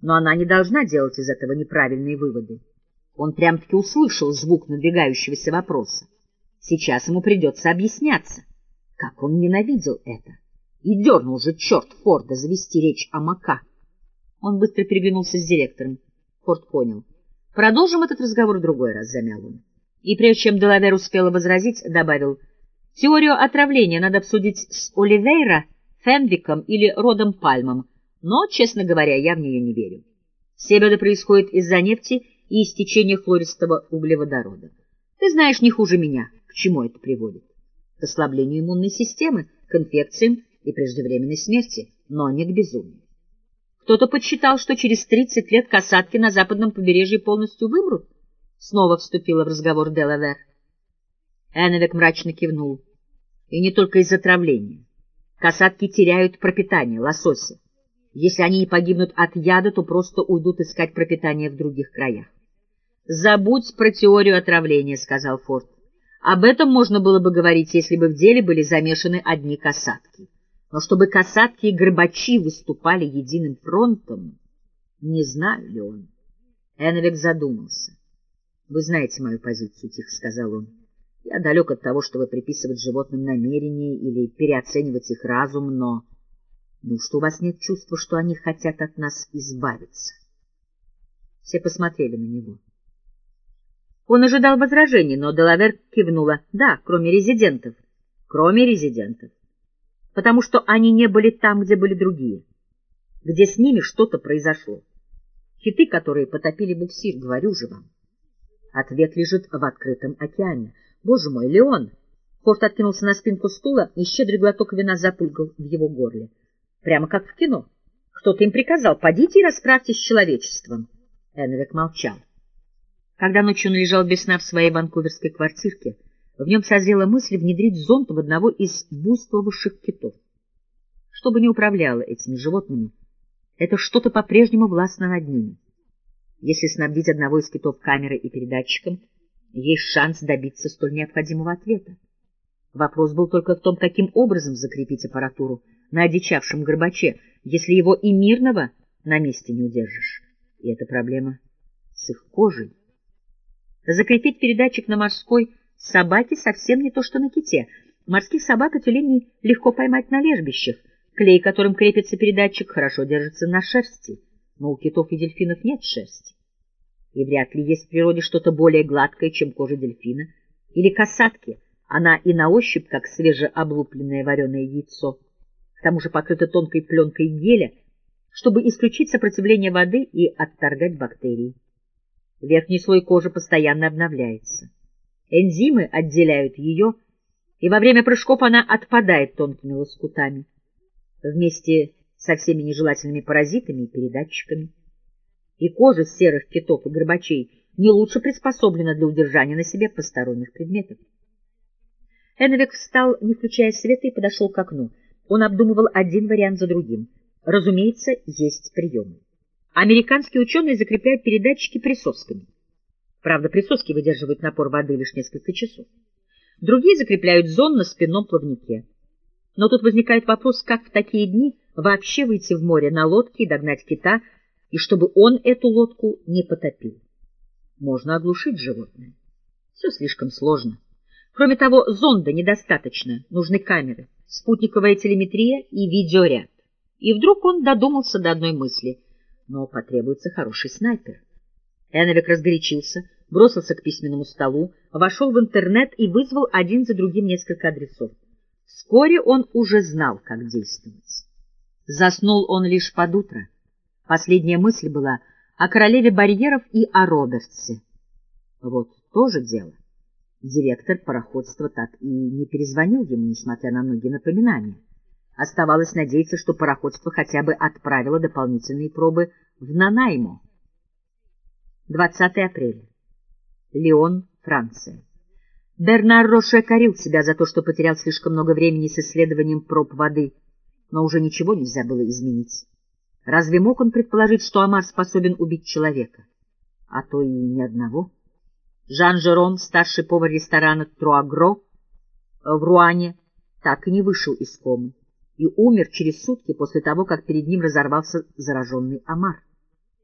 но она не должна делать из этого неправильные выводы. Он прям-таки услышал звук надвигающегося вопроса. Сейчас ему придется объясняться, как он ненавидел это. И дернул же черт Форда завести речь о Мака. Он быстро переглянулся с директором. Форд понял. Продолжим этот разговор в другой раз, замял он. И прежде чем Делавер успела возразить, добавил, теорию отравления надо обсудить с Оливейра, Фенвиком или Родом Пальмом, но, честно говоря, я в нее не верю. Все беды происходят из-за нефти и истечения хлористого углеводорода. Ты знаешь не хуже меня, к чему это приводит. К ослаблению иммунной системы, к инфекциям и преждевременной смерти, но не к безумию. Кто-то подсчитал, что через 30 лет касатки на западном побережье полностью вымрут. Снова вступила в разговор Делавер. Эннвек мрачно кивнул. И не только из-за травления. Касатки теряют пропитание, лосося. Если они не погибнут от яда, то просто уйдут искать пропитание в других краях. «Забудь про теорию отравления», — сказал Форд. «Об этом можно было бы говорить, если бы в деле были замешаны одни касатки. Но чтобы касатки и горбачи выступали единым фронтом, не знаю ли он». Энвик задумался. «Вы знаете мою позицию», — тихо сказал он. «Я далек от того, чтобы приписывать животным намерения или переоценивать их разум, но...» Неужто у вас нет чувства, что они хотят от нас избавиться? Все посмотрели на него. Он ожидал возражений, но Делавер кивнула. Да, кроме резидентов. Кроме резидентов. Потому что они не были там, где были другие. Где с ними что-то произошло. Хиты, которые потопили буксир, говорю же вам. Ответ лежит в открытом океане. Боже мой, Леон! Форт откинулся на спинку стула, и щедрый глоток вина запульгал в его горле. Прямо как в кино. Кто-то им приказал, подите и расправьтесь с человечеством. Энвик молчал. Когда ночью он лежал без сна в своей ванкуверской квартирке, в нем созрела мысль внедрить зонт в одного из буйствовавших китов. Что бы ни управляло этими животными, это что-то по-прежнему властно над ними. Если снабдить одного из китов камерой и передатчиком, есть шанс добиться столь необходимого ответа. Вопрос был только в том, каким образом закрепить аппаратуру на одичавшем Горбаче, если его и мирного на месте не удержишь. И это проблема с их кожей. Закрепить передатчик на морской собаке совсем не то, что на ките. Морских собак и тюленей легко поймать на лежбищах. Клей, которым крепится передатчик, хорошо держится на шерсти, но у китов и дельфинов нет шерсти. И вряд ли есть в природе что-то более гладкое, чем кожа дельфина или касатки. Она и на ощупь, как свежеоблупленное вареное яйцо к тому же покрыта тонкой пленкой геля, чтобы исключить сопротивление воды и отторгать бактерии. Верхний слой кожи постоянно обновляется. Энзимы отделяют ее, и во время прыжков она отпадает тонкими лоскутами, вместе со всеми нежелательными паразитами и передатчиками. И кожа серых китов и горбачей не лучше приспособлена для удержания на себе посторонних предметов. Энвик встал, не включая света, и подошел к окну. Он обдумывал один вариант за другим. Разумеется, есть приемы. Американские ученые закрепляют передатчики присосками. Правда, присоски выдерживают напор воды лишь несколько часов. Другие закрепляют зон на спинном плавнике. Но тут возникает вопрос, как в такие дни вообще выйти в море на лодке и догнать кита, и чтобы он эту лодку не потопил. Можно оглушить животное. Все слишком сложно. Кроме того, зонда недостаточно, нужны камеры спутниковая телеметрия и видеоряд. И вдруг он додумался до одной мысли. Но потребуется хороший снайпер. Эновик разгорячился, бросился к письменному столу, вошел в интернет и вызвал один за другим несколько адресов. Вскоре он уже знал, как действовать. Заснул он лишь под утро. Последняя мысль была о королеве барьеров и о Робертсе. Вот тоже дело. Директор пароходства так и не перезвонил ему, несмотря на многие напоминания. Оставалось надеяться, что пароходство хотя бы отправило дополнительные пробы в Нанаймо. 20 апреля. Лион, Франция. Бернар Роше корил себя за то, что потерял слишком много времени с исследованием проб воды, но уже ничего нельзя было изменить. Разве мог он предположить, что Амар способен убить человека? А то и ни одного. Жан Жером, старший повар ресторана Труагро в Руане, так и не вышел из комы и умер через сутки после того, как перед ним разорвался зараженный омар.